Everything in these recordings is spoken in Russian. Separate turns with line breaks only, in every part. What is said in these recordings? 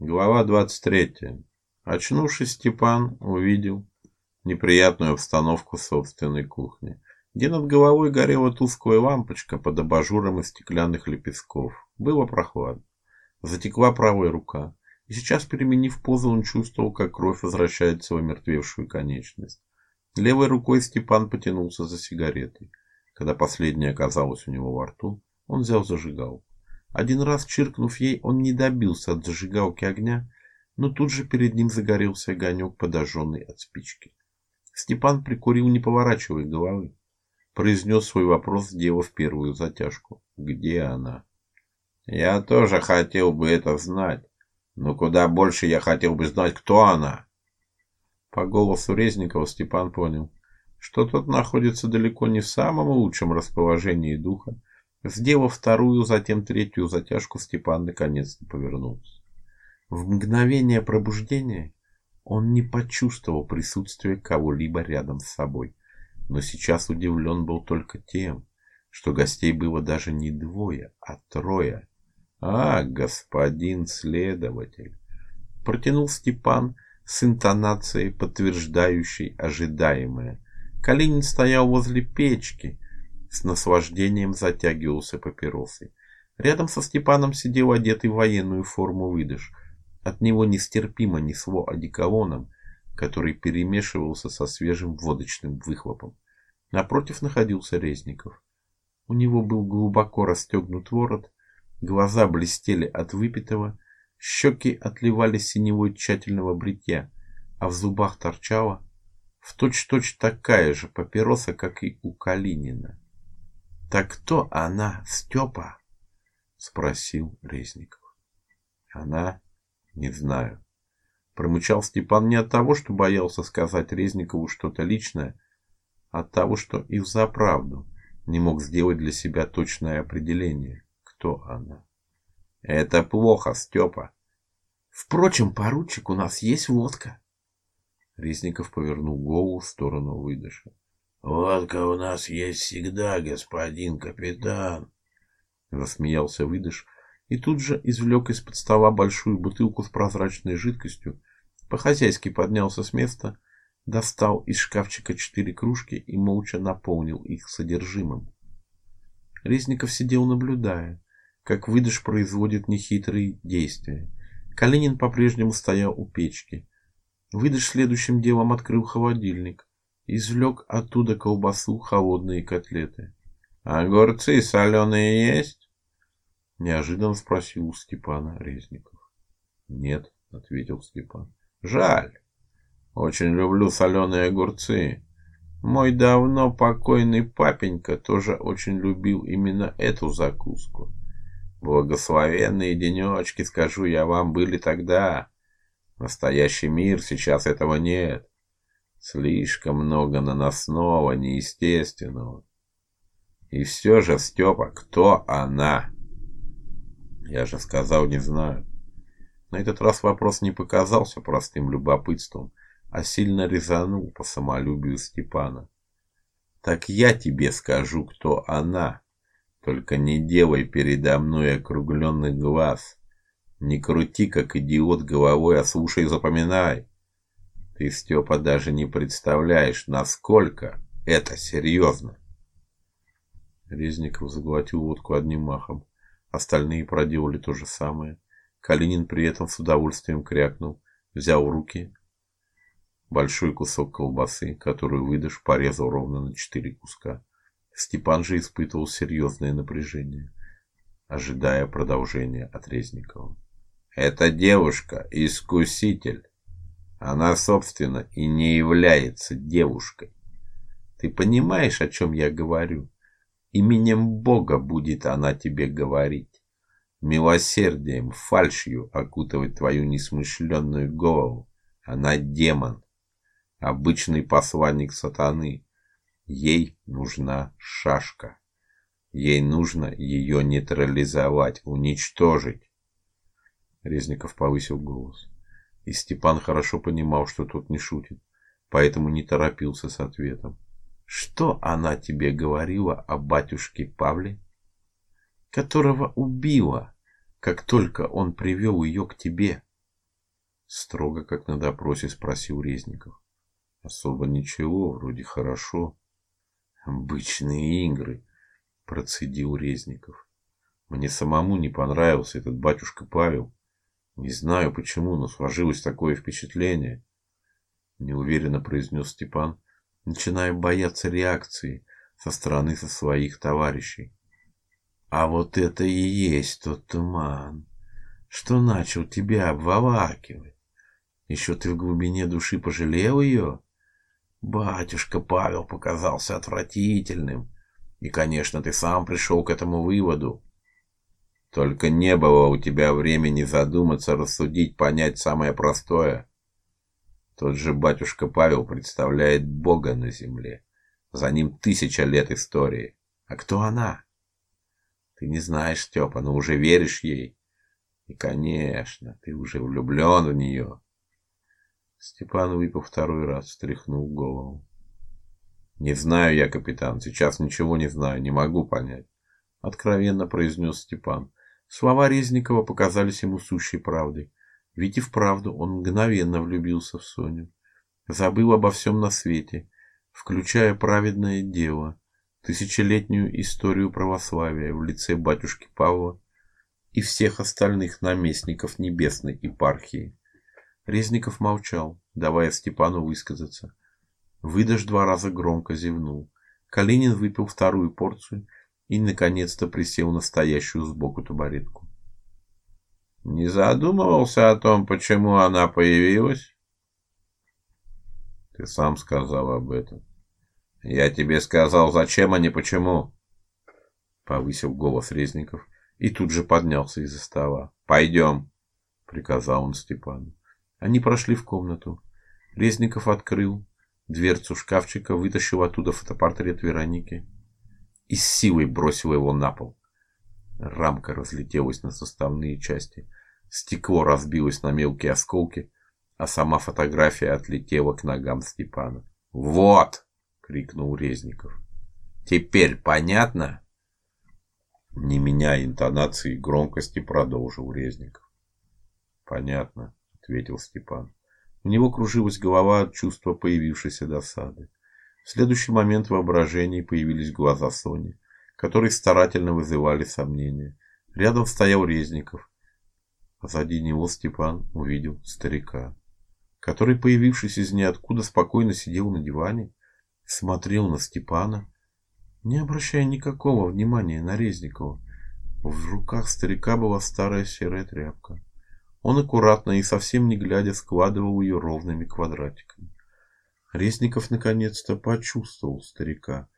Глава 23. Очнувшись, Степан увидел неприятную обстановку собственной кухни, где над головой горела тусклая лампочка под абажуром из стеклянных лепестков. Было прохладно. Затекла правая рука, и сейчас, переменив позу, он чувствовал, как кровь возвращается в омертвевшую конечность. Левой рукой Степан потянулся за сигаретой. Когда последняя оказалась у него во рту, он взял зажигалку. Один раз чиркнув ей, он не добился от зажигалки огня, но тут же перед ним загорелся огонек, подожженный от спички. Степан прикурил, не поворачивая головы. Произнес свой вопрос, сделав первую затяжку. Где она? Я тоже хотел бы это знать, но куда больше я хотел бы знать, кто она. По голосу Резникова Степан понял, что тот находится далеко не в самом лучшем расположении духа, Сделав вторую, затем третью затяжку, Степан наконец-то повернулся. В мгновение пробуждения он не почувствовал присутствия кого-либо рядом с собой, но сейчас удивлен был только тем, что гостей было даже не двое, а трое. А, господин следователь, протянул Степан с интонацией, подтверждающей ожидаемое. Калинин стоял возле печки, с наслаждением затягивался папиросой. Рядом со Степаном сидел одетый в военную форму выдыш. От него нестерпимо несло одеколоном, который перемешивался со свежим водочным выхлопом. Напротив находился Резников. У него был глубоко расстегнут ворот, глаза блестели от выпитого, щеки отливали синевой тщательного бритья, а в зубах торчала в точь-точь такая же папироса, как и у Калинина. Так кто она, Степа? спросил Резников. Она, не знаю. Промычал Степан не от того, что боялся сказать Резникову что-то личное, а от того, что и взаправду не мог сделать для себя точное определение, кто она. Это плохо, Степа. Впрочем, поручик, у нас есть водка. Резников повернул голову в сторону выдыша. Водка у нас есть всегда, господин капитан, засмеялся выдыш и тут же извлек из-под стола большую бутылку с прозрачной жидкостью, по-хозяйски поднялся с места, достал из шкафчика четыре кружки и молча наполнил их содержимым. Резников сидел наблюдая, как выдыш производит нехитрые действия. Калинин по-прежнему стоял у печки. Выдыш следующим делом открыл холодильник, извлек оттуда колбасу, холодные котлеты. Огурцы соленые есть? неожиданно спросил у Степана Резников. Нет, ответил Степан. Жаль. Очень люблю соленые огурцы. Мой давно покойный папенька тоже очень любил именно эту закуску. Благословенные денечки, скажу я вам, были тогда. Настоящий мир сейчас этого нет. Слишком много наносного, неестественного. И все же, Степа, кто она? Я же сказал, не знаю. На этот раз вопрос не показался простым любопытством, а сильно резанул по самолюбию Степана. Так я тебе скажу, кто она. Только не делай передо мной округленных глаз. Не крути как идиот головой, а слушай и запоминай. Ты, Степа, даже не представляешь, насколько это серьезно. Резников заглотил водку одним махом. Остальные проделали то же самое. Калинин при этом с удовольствием крякнул, взял в руки большой кусок колбасы, которую выдашь, порезал ровно на четыре куска. Степан же испытывал серьезное напряжение, ожидая продолжения от Резникова. Эта девушка искуситель. Она, собственно, и не является девушкой. Ты понимаешь, о чем я говорю? Именем Бога будет она тебе говорить. Милосердием, фальшью окутывать твою несмышленную голову. Она демон, обычный посланник сатаны. Ей нужна шашка. Ей нужно ее нейтрализовать, уничтожить. Резников повысил голос. И Степан хорошо понимал, что тот не шутит, поэтому не торопился с ответом. Что она тебе говорила о батюшке Павле, которого убила, как только он привел ее к тебе? Строго, как на допросе, спросил Резников. Особо ничего, вроде хорошо. Обычные игры, процедил Резников. Мне самому не понравился этот батюшка Павел. Не знаю почему, но сложилось такое впечатление, неуверенно произнес Степан, начиная бояться реакции со стороны со своих товарищей. А вот это и есть тот туман, что начал тебя обволакивать. Еще ты в глубине души пожалел ее? Батюшка Павел показался отвратительным. И, конечно, ты сам пришел к этому выводу. Только не было у тебя времени задуматься, рассудить, понять самое простое. Тот же батюшка Павел представляет Бога на земле. За ним тысяча лет истории. А кто она? Ты не знаешь, Степа, но уже веришь ей. И, конечно, ты уже влюблен в нее. Степан выпил второй раз, встряхнул голову. Не знаю я, капитан, сейчас ничего не знаю, не могу понять, откровенно произнес Степан. Слова Резникова показались ему сущей правдой. Ведь и вправду он мгновенно влюбился в Соню, забыл обо всем на свете, включая праведное дело, тысячелетнюю историю православия в лице батюшки Павла и всех остальных наместников небесной епархии. Резников молчал, давая Степану высказаться. Выдаж два раза громко зевнул. Калинин выпил вторую порцию и наконец-то присел на стоящую сбоку табуретку. Не задумывался о том, почему она появилась? Ты сам сказал об этом. Я тебе сказал, зачем, а не почему. Повысил голос Резников и тут же поднялся из-за стола. Пойдем, приказал он Степану. Они прошли в комнату. Резников открыл дверцу шкафчика, вытащил оттуда фотопортрет Вероники и с силой бросил его на пол. Рамка разлетелась на составные части. Стекло разбилось на мелкие осколки, а сама фотография отлетела к ногам Степана. "Вот!" крикнул Резников. "Теперь понятно?" Не меняя интонации и громкости, продолжил Резников. "Понятно", ответил Степан. У него кружилась голова от чувства появившейся досады. В следующий момент в воображении появились глаза Сони, которые старательно вызывали сомнения. Рядом стоял Резников. Позади него Степан увидел старика, который, появившись из ниоткуда, спокойно сидел на диване, смотрел на Степана, не обращая никакого внимания на Резникова. В руках старика была старая серая тряпка. Он аккуратно и совсем не глядя складывал ее ровными квадратиками. Резников наконец-то почувствовал старика,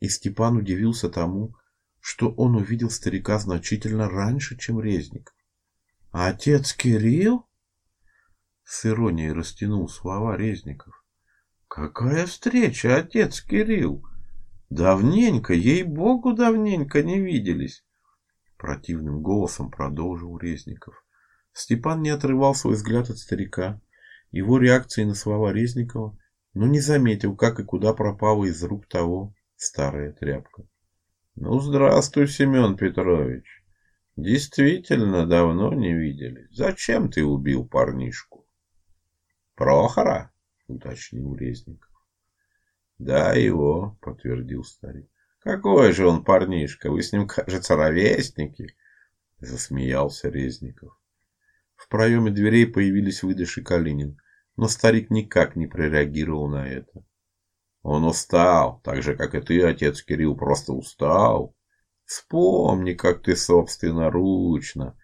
и Степан удивился тому, что он увидел старика значительно раньше, чем Резников. А отец Кирилл? С иронией растянул слова Резников. Какая встреча, отец Кирилл? Давненько, ей-богу, давненько не виделись. Противным голосом продолжил Резников. Степан не отрывал свой взгляд от старика, его реакции на слова Резникова но не заметил, как и куда пропала из рук того старая тряпка. Ну, здравствуй, Семен Петрович. Действительно давно не виделись. Зачем ты убил парнишку? Прохора, уточнил Резников. Да, его, подтвердил старик. Какой же он парнишка? Вы с ним, кажется, ровесники, засмеялся Резников. В проеме дверей появились выдыш и Калинин. Но старик никак не прореагировал на это. Он устал, так же как и ты, отец Кирилл, просто устал. Вспомни, как ты собственноручно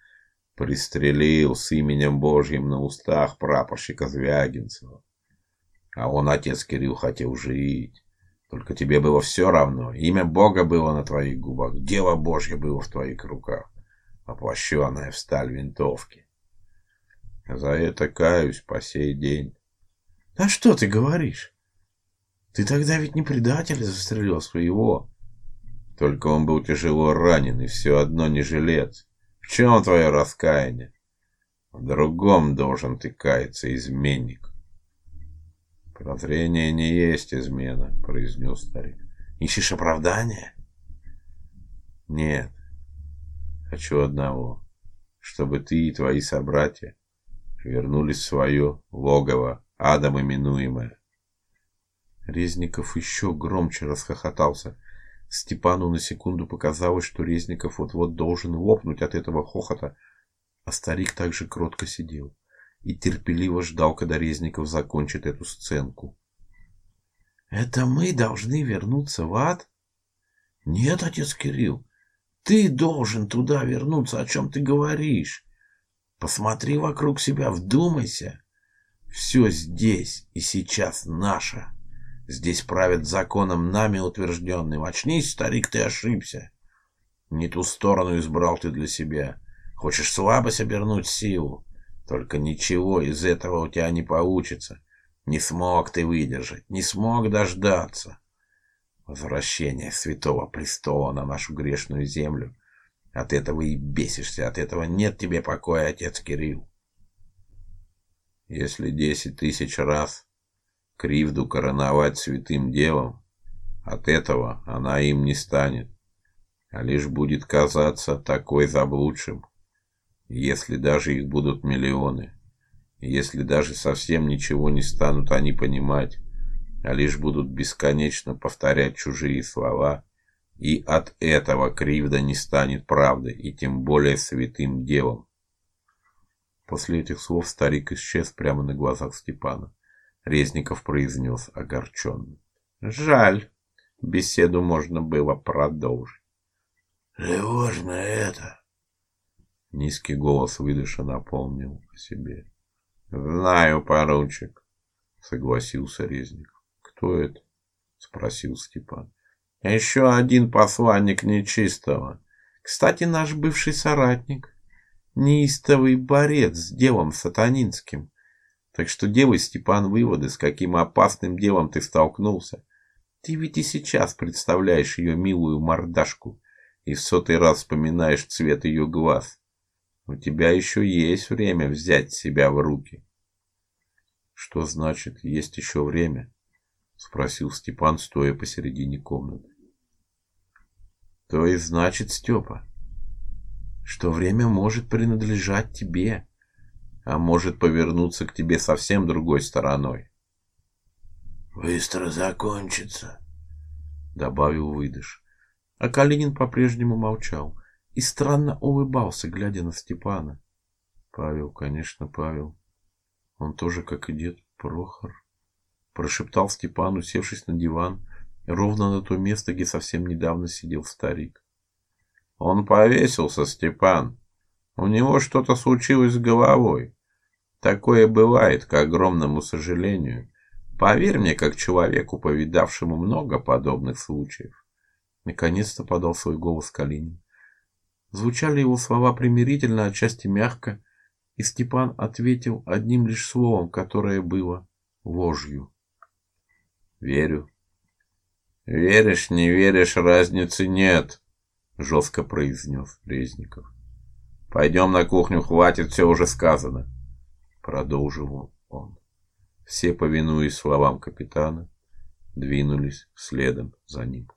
пристрелил с именем Божьим на устах прапорщика Звягинцева. А он, отец Кирилл, хотел жить. Только тебе было все равно. Имя Бога было на твоих губах, дело Божье было в твоих руках, воплощенное в сталь винтовки. За это каюсь по сей день. Да что ты говоришь? Ты тогда ведь не предатель застрелил своего. Только он был тяжело ранен и все одно не жилец. В чем твое раскаяние? В другом должен ты каяться, изменник. Прозрение не есть измена, произнес старик. Ищешь оправдания? Нет. Хочу одного, чтобы ты и твои собратья вернулись в свое логово, адом именуемое.
Резников еще громче расхохотался. Степану на секунду показалось, что Резников вот-вот должен лопнуть от этого хохота, а старик также кротко сидел и терпеливо ждал, когда Резников закончит эту сценку. Это мы должны вернуться в ад? Нет, отец Кирилл, ты должен туда вернуться, о чем ты говоришь. Посмотри вокруг себя, вдумайся. Все здесь и сейчас наше. Здесь правят законом нами утвержденным. Очнись, старик, ты ошибся. Не ту сторону избрал ты для себя. Хочешь слабость обернуть силу? Только ничего из этого у тебя не получится. Не смог ты выдержать, не смог дождаться. Возвращение святого престола на нашу грешную землю. От этого и бесишься, от этого нет тебе покоя, отец Кирилл.
Если десять тысяч раз Кривду короновать святым делом, от этого она им не станет, а лишь будет казаться такой заблудшим, если даже их будут миллионы, если даже совсем ничего не станут они понимать, а лишь будут бесконечно повторять чужие слова, и от этого кривда не станет правдой и тем более святым делом.
После этих слов старик исчез прямо на глазах Степана. Резников произнес огорченно. Жаль, беседу можно было продолжить. Тревожно это. Низкий голос выдыша напомнил о себе.
Знаю, поручик,
согласился Резников. Кто это? спросил Степан.
Еще один посланник нечистого.
Кстати, наш бывший соратник, неистовый борец с делом сатанинским. Так что делай, Степан, выводы, с каким опасным делом ты столкнулся. Ты ведь и сейчас представляешь ее милую мордашку и в сотый раз вспоминаешь цвет ее глаз. У тебя еще есть время взять себя в руки. Что значит есть еще время? Спросил Степан, стоя посередине комнаты. То и значит, Степа, что время может принадлежать тебе а может повернуться к тебе совсем другой стороной. Быстро закончится, добавил выдыш. А Калинин по-прежнему молчал и странно улыбался, глядя на Степана. Павел, конечно, Павел. Он тоже, как и дед Прохор, прошептал Степан, усевшись на диван, ровно на то место, где совсем недавно сидел старик.
Он повесился, Степан. У него что-то случилось с головой. Такое бывает, к огромному сожалению. Поверь мне, как человеку, повидавшему много подобных случаев.
Наконец-то подал свой голос Калинин. Звучали его слова примирительно, отчасти мягко, и Степан ответил одним лишь словом, которое было ложью.
Верю. Веришь, не веришь, разницы нет, жестко произнес Резников. Пойдем на кухню, хватит, все уже сказано продолжил он. Все, повинуясь словам капитана, двинулись следом за ним.